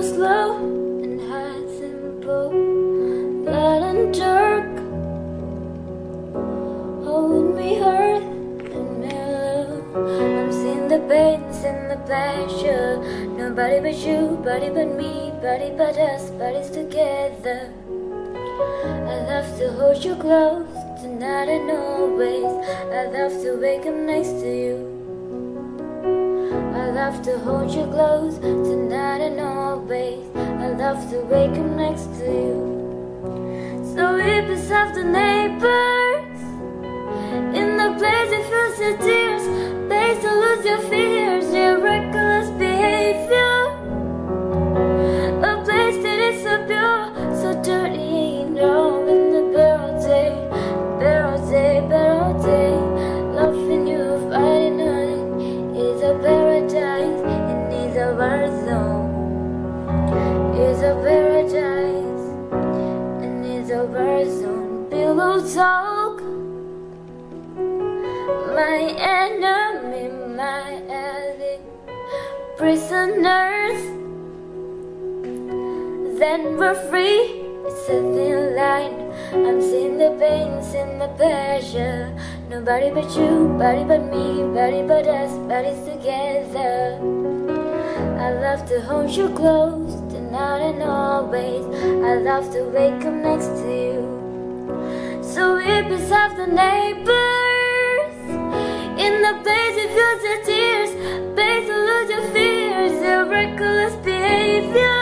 slow and high tempo, light and dark. Hold me hard and mellow. I'm seeing the pains and the pleasure. Nobody but you, body but me, body but us, bodies together. I love to hold you close tonight and always. I love to wake up next to you. I love to hold you close tonight and always. I love to wake up next to you. So weep beside the neighbors war zone. Pillow talk, my enemy, my addict, prisoners. Then we're free. It's a thin line. I'm seeing the pains and the pleasure. Nobody but you, body but me, body but us, bodies together. I love to hold you close tonight and always. I love to wake up next to you. Weep beside the neighbors in the place it feels your tears, place to lose your fears, your reckless behavior.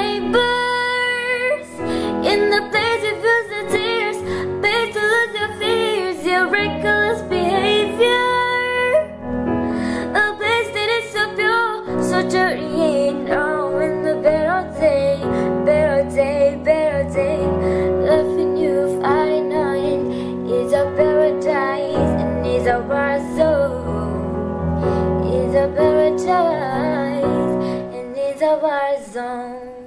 and is a war zone.